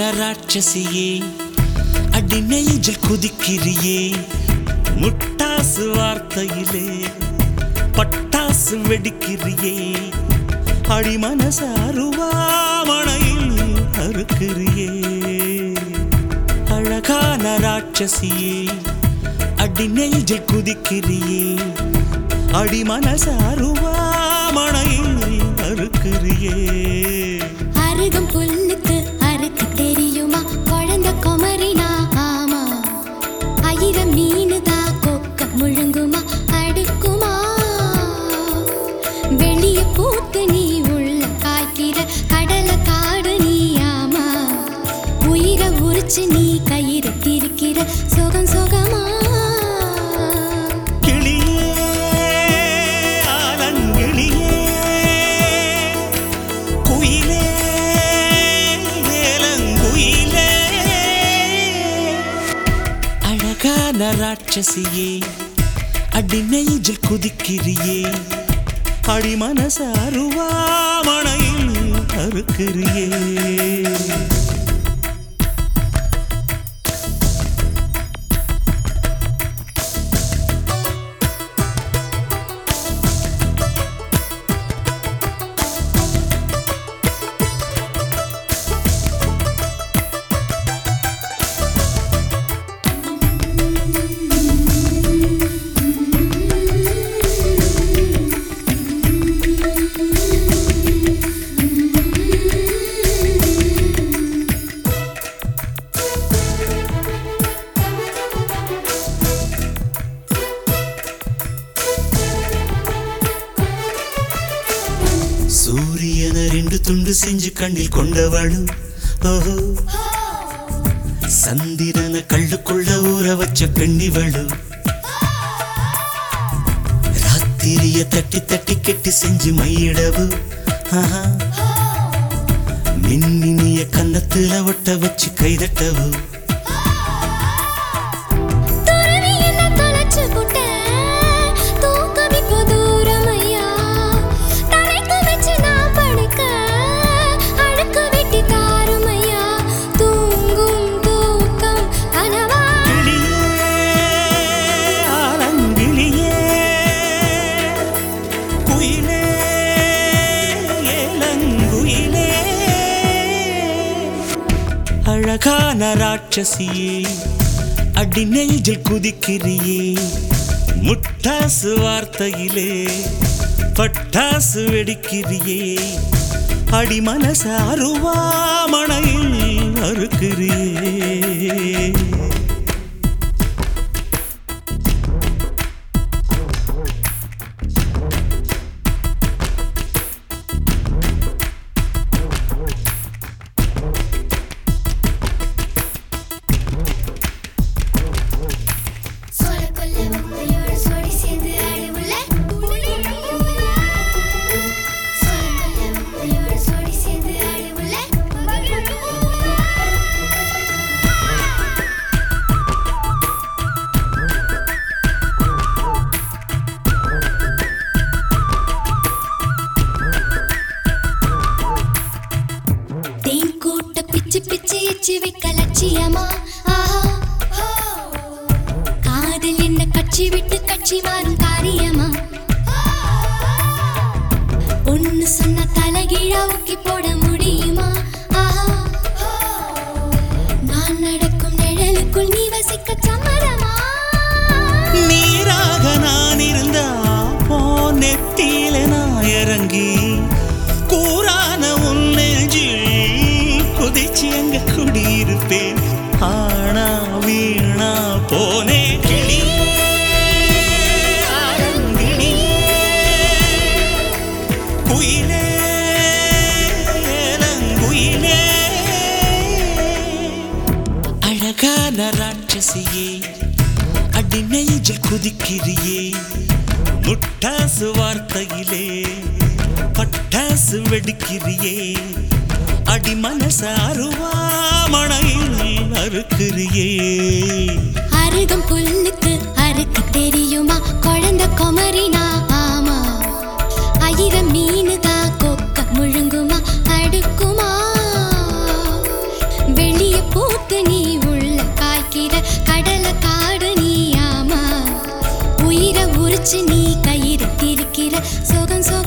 ராட்சசியே அடி நெஞ்சில் குதிக்கிறியே. முட்டாசு வார்த்தையிலே பட்டாசு வெடிக்கிறியே. அடி மனசு அருவாமணையில் அறுக்கிறியே. அழகான ராட்சசியே அடி நெஞ்சில் குதிக்கிறியே. அடி மனசு அருவாமணையில் அறுக்கிறியே. அருகம் புல் வச்சு நீ கயிறு திரிக்கிற சுகம்? ராட்சசியே அடி நெஞ்சில் குதிக்கிறியே அடி மனசு அருவாமணையில் அறுக்கிறியே. துண்டு துண்டு செஞ்சு கண்ணில் கொண்டவளும் ஓஹோ. சந்திரன கள்ளுக்குள்ள ஊற வச்ச பெண்ணிவளு. ராத்திரிய தட்டி தட்டி கெட்டி செஞ்சு மையிடவு. ஆஹா. கன்னத்துல ஒட்ட வச்சு கைதட்டவு. அழகான ராட்சசியே அடி நெஞ்சில் குதிக்கிறியே. முட்டாசு வார்த்தையிலே பட்டாசு வெடிக்கிறியே. அடி மனச அருவாமணையில் அறுக்கிறியே. பிச்சு பிச்சு எச்சு வைக்க லட்சியமா காதல் என்ன கட்சி விட்டு கட்சி மாறும் காரியமா? ஒன்னு சொன்ன தலைகீழா ஊக்கி போட முடியுமா? நான் நடக்கும் நிழலுக்குள் நீ வசிக்க சமரமா நீராக நான் இருந்தா போ நெத்தி நினைச்சு எங்க குடியிருப்பேன். ஆனா வீணா போனே. கிளி ஆலங்கிளியே, குயிலே, ஏலங்குயிலே. அழகான ராட்சசியே அடி நெஞ்சில் குதிக்கிறியே. முட்டாசு வார்த்தையிலே பட்டாசு வெடிக்கிறியே. அடிமனச அருவாமணையில் அறுக்கிறியே அருகம் புல்லுக்கு அறுக்க தெரியுமா? குழந்தை குமரினா? ஆமா. ஐரம் மீனுதா கொக்க முழுங்குமா? அடுக்குமா? வெளிய பூத்து நீ உள்ள காய்க்கிற கடலை காடு நீ ஆமா. உயிரை உரிச்சு நீ கயிறு திரிக்கிற சொகம் சொ